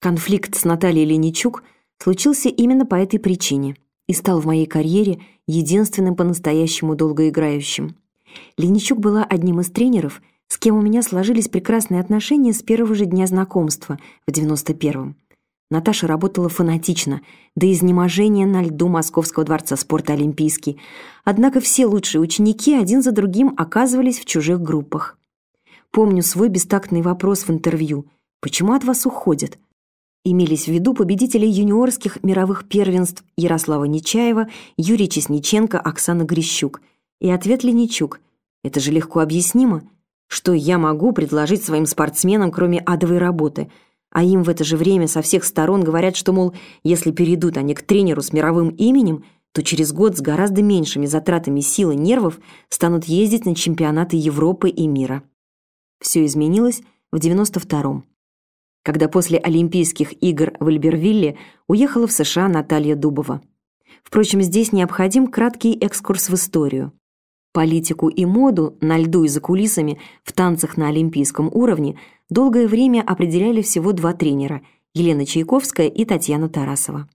Конфликт с Натальей Леничук случился именно по этой причине и стал в моей карьере единственным по-настоящему долгоиграющим. Леничук была одним из тренеров, с кем у меня сложились прекрасные отношения с первого же дня знакомства в 91-м. Наташа работала фанатично, до изнеможения на льду Московского дворца спорта «Олимпийский». Однако все лучшие ученики один за другим оказывались в чужих группах. Помню свой бестактный вопрос в интервью «Почему от вас уходят?» Имелись в виду победители юниорских мировых первенств Ярослава Нечаева, Юрий Чесниченко, Оксана Грищук. И ответ Леничук «Это же легко объяснимо. Что я могу предложить своим спортсменам, кроме адовой работы?» А им в это же время со всех сторон говорят, что, мол, если перейдут они к тренеру с мировым именем, то через год с гораздо меньшими затратами сил и нервов станут ездить на чемпионаты Европы и мира. Все изменилось в 92-м, когда после Олимпийских игр в Альбервилле уехала в США Наталья Дубова. Впрочем, здесь необходим краткий экскурс в историю. Политику и моду на льду и за кулисами в танцах на олимпийском уровне – долгое время определяли всего два тренера – Елена Чайковская и Татьяна Тарасова.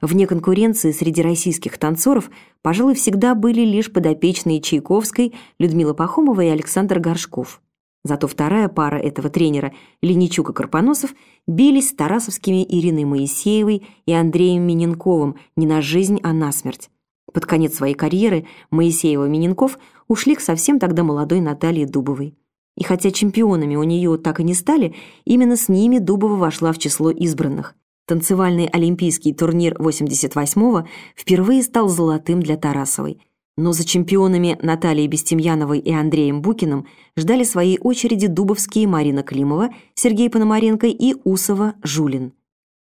Вне конкуренции среди российских танцоров, пожалуй, всегда были лишь подопечные Чайковской Людмила Пахомова и Александр Горшков. Зато вторая пара этого тренера, Леничук и Карпоносов, бились с тарасовскими Ириной Моисеевой и Андреем Миненковым не на жизнь, а на смерть. Под конец своей карьеры Моисеева и Миненков ушли к совсем тогда молодой Наталье Дубовой. И хотя чемпионами у нее так и не стали, именно с ними Дубова вошла в число избранных. Танцевальный олимпийский турнир 88-го впервые стал золотым для Тарасовой. Но за чемпионами Натальей Бестемьяновой и Андреем Букиным ждали своей очереди дубовские Марина Климова, Сергей Пономаренко и Усова Жулин.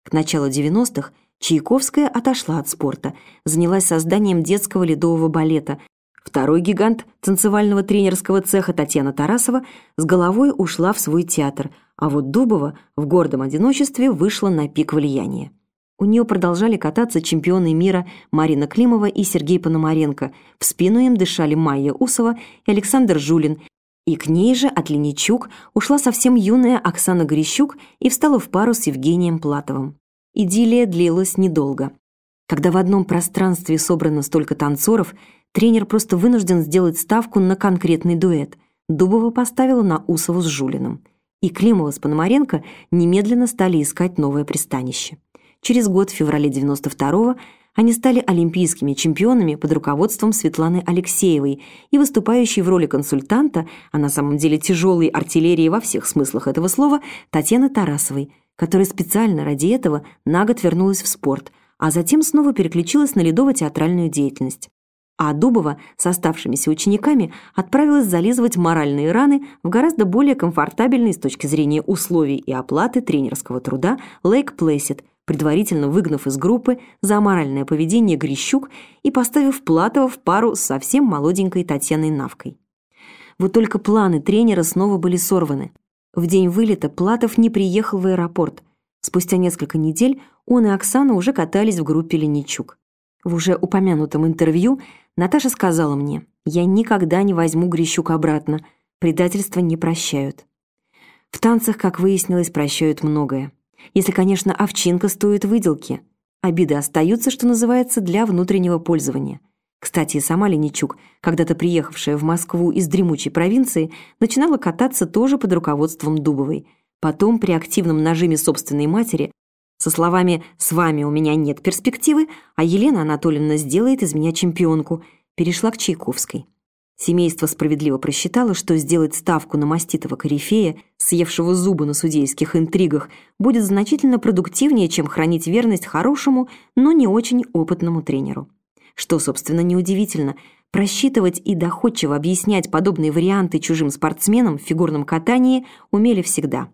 К началу 90-х Чайковская отошла от спорта, занялась созданием детского ледового балета, Второй гигант танцевального тренерского цеха Татьяна Тарасова с головой ушла в свой театр, а вот Дубова в гордом одиночестве вышла на пик влияния. У нее продолжали кататься чемпионы мира Марина Климова и Сергей Пономаренко. В спину им дышали Майя Усова и Александр Жулин. И к ней же от Леничук ушла совсем юная Оксана Горищук и встала в пару с Евгением Платовым. Идиллия длилась недолго. Когда в одном пространстве собрано столько танцоров – тренер просто вынужден сделать ставку на конкретный дуэт. Дубова поставила на Усову с Жулиным. И Климова с Пономаренко немедленно стали искать новое пристанище. Через год, в феврале 92-го, они стали олимпийскими чемпионами под руководством Светланы Алексеевой и выступающей в роли консультанта, а на самом деле тяжелой артиллерии во всех смыслах этого слова, Татьяны Тарасовой, которая специально ради этого на год вернулась в спорт, а затем снова переключилась на ледово-театральную деятельность. А Дубова с оставшимися учениками отправилась зализывать моральные раны в гораздо более комфортабельный с точки зрения условий и оплаты тренерского труда Лейк Плэсид, предварительно выгнав из группы за аморальное поведение Грищук и поставив Платова в пару с совсем молоденькой Татьяной Навкой. Вот только планы тренера снова были сорваны. В день вылета Платов не приехал в аэропорт. Спустя несколько недель он и Оксана уже катались в группе Леничук. В уже упомянутом интервью Наташа сказала мне, я никогда не возьму Грищук обратно, предательства не прощают. В танцах, как выяснилось, прощают многое. Если, конечно, овчинка стоит выделки. Обиды остаются, что называется, для внутреннего пользования. Кстати, сама Леничук, когда-то приехавшая в Москву из дремучей провинции, начинала кататься тоже под руководством Дубовой. Потом, при активном нажиме собственной матери, со словами «С вами у меня нет перспективы», а Елена Анатольевна сделает из меня чемпионку, перешла к Чайковской. Семейство справедливо просчитало, что сделать ставку на маститого корифея, съевшего зубы на судейских интригах, будет значительно продуктивнее, чем хранить верность хорошему, но не очень опытному тренеру. Что, собственно, неудивительно, просчитывать и доходчиво объяснять подобные варианты чужим спортсменам в фигурном катании умели всегда.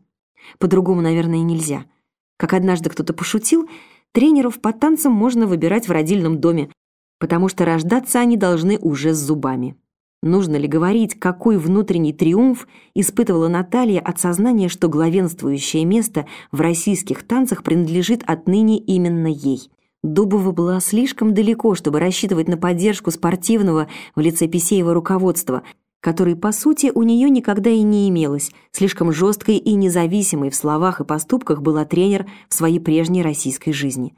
По-другому, наверное, нельзя – как однажды кто-то пошутил, тренеров по танцам можно выбирать в родильном доме, потому что рождаться они должны уже с зубами. Нужно ли говорить, какой внутренний триумф испытывала Наталья от сознания, что главенствующее место в российских танцах принадлежит отныне именно ей? Дубова была слишком далеко, чтобы рассчитывать на поддержку спортивного в лице Писеева руководства, которой, по сути, у нее никогда и не имелось. Слишком жесткой и независимой в словах и поступках была тренер в своей прежней российской жизни.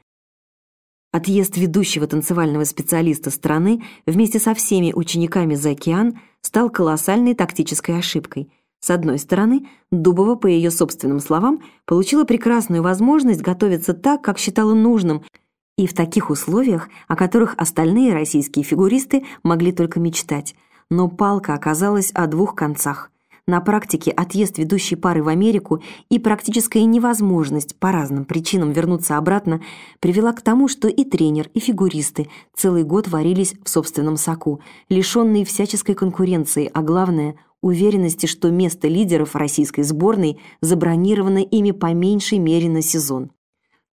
Отъезд ведущего танцевального специалиста страны вместе со всеми учениками за океан стал колоссальной тактической ошибкой. С одной стороны, Дубова, по ее собственным словам, получила прекрасную возможность готовиться так, как считала нужным, и в таких условиях, о которых остальные российские фигуристы могли только мечтать – но палка оказалась о двух концах. На практике отъезд ведущей пары в Америку и практическая невозможность по разным причинам вернуться обратно привела к тому, что и тренер, и фигуристы целый год варились в собственном соку, лишенные всяческой конкуренции, а главное – уверенности, что место лидеров российской сборной забронировано ими по меньшей мере на сезон.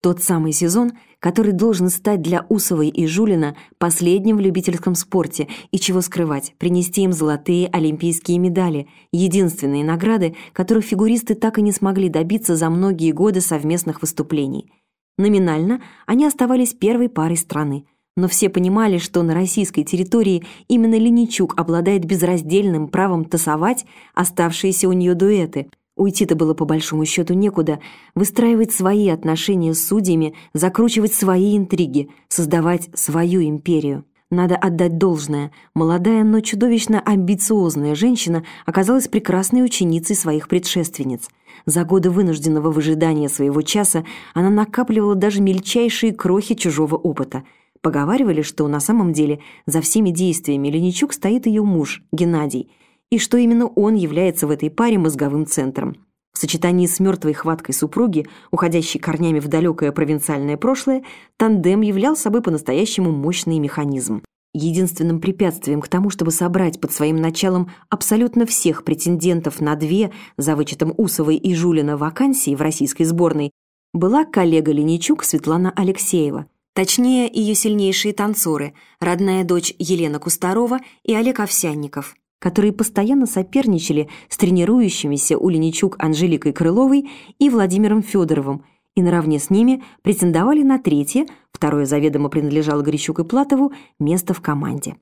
Тот самый сезон, который должен стать для Усовой и Жулина последним в любительском спорте, и чего скрывать, принести им золотые олимпийские медали, единственные награды, которых фигуристы так и не смогли добиться за многие годы совместных выступлений. Номинально они оставались первой парой страны, но все понимали, что на российской территории именно Леничук обладает безраздельным правом тасовать оставшиеся у нее дуэты – Уйти-то было по большому счету некуда, выстраивать свои отношения с судьями, закручивать свои интриги, создавать свою империю. Надо отдать должное, молодая, но чудовищно амбициозная женщина оказалась прекрасной ученицей своих предшественниц. За годы вынужденного выжидания своего часа она накапливала даже мельчайшие крохи чужого опыта. Поговаривали, что на самом деле за всеми действиями Леничук стоит ее муж, Геннадий – и что именно он является в этой паре мозговым центром. В сочетании с мертвой хваткой супруги, уходящей корнями в далекое провинциальное прошлое, тандем являл собой по-настоящему мощный механизм. Единственным препятствием к тому, чтобы собрать под своим началом абсолютно всех претендентов на две, за вычетом Усовой и Жулина, вакансии в российской сборной, была коллега Леничук Светлана Алексеева, точнее, ее сильнейшие танцоры, родная дочь Елена Кустарова и Олег Овсянников которые постоянно соперничали с тренирующимися у Леничук Анжеликой Крыловой и Владимиром Федоровым, и наравне с ними претендовали на третье, второе заведомо принадлежало Грищук и Платову, место в команде.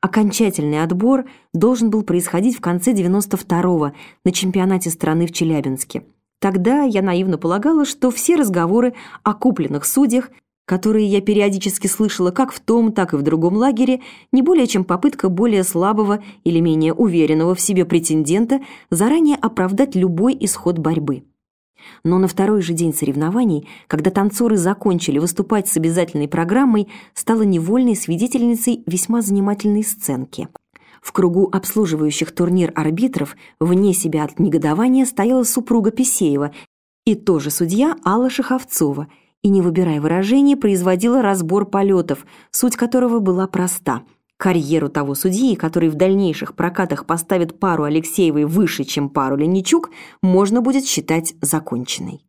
Окончательный отбор должен был происходить в конце 92-го на чемпионате страны в Челябинске. Тогда я наивно полагала, что все разговоры о купленных судьях которые я периодически слышала как в том, так и в другом лагере, не более чем попытка более слабого или менее уверенного в себе претендента заранее оправдать любой исход борьбы. Но на второй же день соревнований, когда танцоры закончили выступать с обязательной программой, стала невольной свидетельницей весьма занимательной сценки. В кругу обслуживающих турнир арбитров вне себя от негодования стояла супруга Писеева и тоже судья Алла Шаховцова – и, не выбирая выражений, производила разбор полетов, суть которого была проста. Карьеру того судьи, который в дальнейших прокатах поставит пару Алексеевой выше, чем пару Леничук, можно будет считать законченной.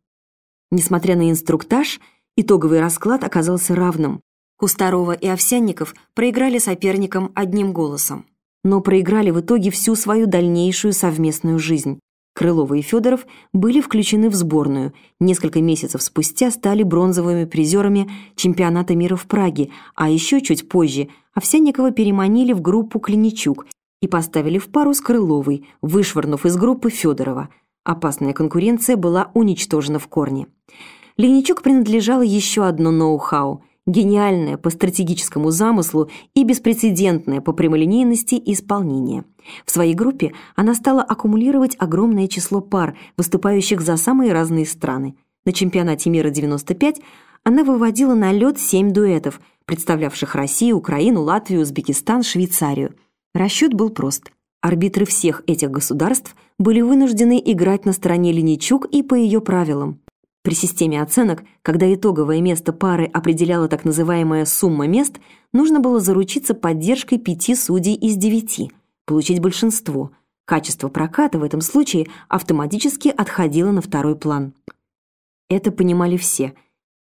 Несмотря на инструктаж, итоговый расклад оказался равным. Кустарова и Овсянников проиграли соперникам одним голосом. Но проиграли в итоге всю свою дальнейшую совместную жизнь. Крылова и Федоров были включены в сборную. Несколько месяцев спустя стали бронзовыми призерами чемпионата мира в Праге, а еще чуть позже Овсянникова переманили в группу Клиничук и поставили в пару с Крыловой, вышвырнув из группы Федорова. Опасная конкуренция была уничтожена в корне. Леничук принадлежало еще одно ноу-хау – гениальная по стратегическому замыслу и беспрецедентная по прямолинейности исполнения. В своей группе она стала аккумулировать огромное число пар, выступающих за самые разные страны. На чемпионате мира 95 она выводила на лед семь дуэтов, представлявших Россию, Украину, Латвию, Узбекистан, Швейцарию. Расчет был прост. Арбитры всех этих государств были вынуждены играть на стороне Леничук и по ее правилам. При системе оценок, когда итоговое место пары определяла так называемая сумма мест, нужно было заручиться поддержкой пяти судей из девяти, получить большинство. Качество проката в этом случае автоматически отходило на второй план. Это понимали все.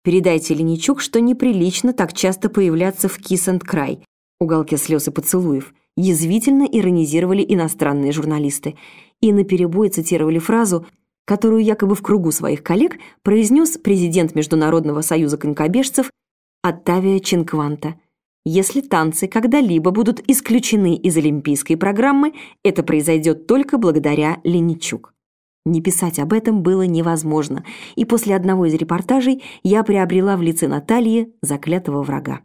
Передайте Леничук, что неприлично так часто появляться в Kiss and Cry, уголке слез и поцелуев, язвительно иронизировали иностранные журналисты и наперебой цитировали фразу которую якобы в кругу своих коллег произнес президент Международного союза конькобежцев Оттавия Чинкванта. Если танцы когда-либо будут исключены из олимпийской программы, это произойдет только благодаря Леничук. Не писать об этом было невозможно, и после одного из репортажей я приобрела в лице Натальи заклятого врага.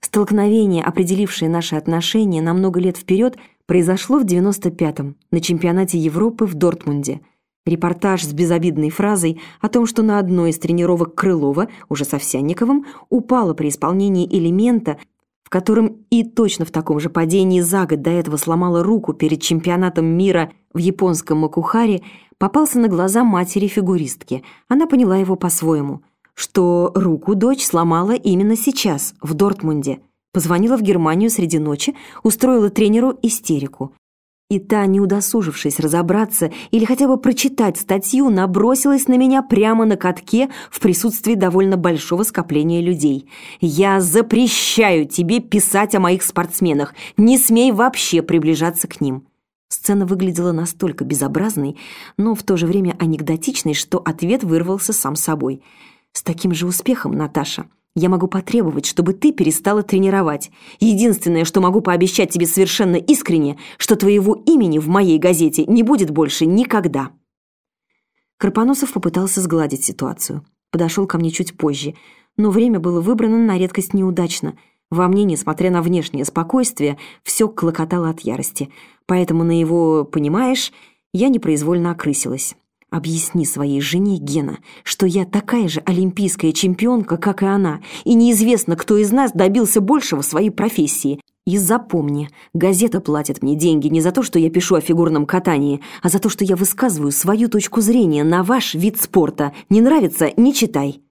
Столкновение, определившее наши отношения на много лет вперед, произошло в 95-м на чемпионате Европы в Дортмунде. Репортаж с безобидной фразой о том, что на одной из тренировок Крылова, уже с Овсянниковым, упала при исполнении элемента, в котором и точно в таком же падении за год до этого сломала руку перед чемпионатом мира в японском Макухаре, попался на глаза матери-фигуристки. Она поняла его по-своему, что руку дочь сломала именно сейчас, в Дортмунде. Позвонила в Германию среди ночи, устроила тренеру истерику. И та, не удосужившись разобраться или хотя бы прочитать статью, набросилась на меня прямо на катке в присутствии довольно большого скопления людей. «Я запрещаю тебе писать о моих спортсменах. Не смей вообще приближаться к ним». Сцена выглядела настолько безобразной, но в то же время анекдотичной, что ответ вырвался сам собой. «С таким же успехом, Наташа. Я могу потребовать, чтобы ты перестала тренировать. Единственное, что могу пообещать тебе совершенно искренне, что твоего имени в моей газете не будет больше никогда». Карпоносов попытался сгладить ситуацию. Подошел ко мне чуть позже, но время было выбрано на редкость неудачно. Во мне, несмотря на внешнее спокойствие, все клокотало от ярости. Поэтому на его «понимаешь» я непроизвольно окрысилась. Объясни своей жене, Гена, что я такая же олимпийская чемпионка, как и она, и неизвестно, кто из нас добился большего в своей профессии. И запомни, газета платит мне деньги не за то, что я пишу о фигурном катании, а за то, что я высказываю свою точку зрения на ваш вид спорта. Не нравится – не читай.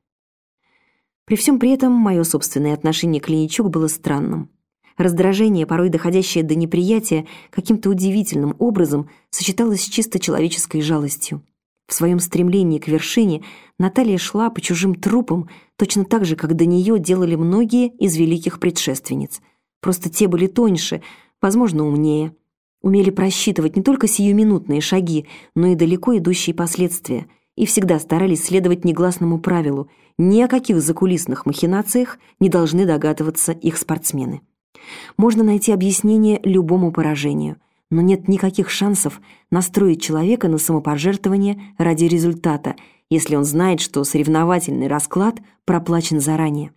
При всем при этом мое собственное отношение к Леничук было странным. Раздражение, порой доходящее до неприятия, каким-то удивительным образом сочеталось с чисто человеческой жалостью. В своем стремлении к вершине Наталья шла по чужим трупам точно так же, как до нее делали многие из великих предшественниц. Просто те были тоньше, возможно, умнее. Умели просчитывать не только сиюминутные шаги, но и далеко идущие последствия, и всегда старались следовать негласному правилу ни о каких закулисных махинациях не должны догадываться их спортсмены. Можно найти объяснение любому поражению – но нет никаких шансов настроить человека на самопожертвование ради результата, если он знает, что соревновательный расклад проплачен заранее.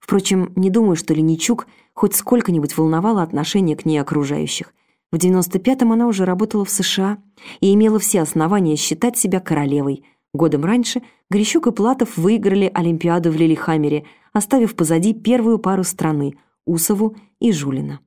Впрочем, не думаю, что Леничук хоть сколько-нибудь волновало отношение к ней окружающих. В 95-м она уже работала в США и имела все основания считать себя королевой. Годом раньше Грищук и Платов выиграли Олимпиаду в Лилихаммере, оставив позади первую пару страны – Усову и Жулина.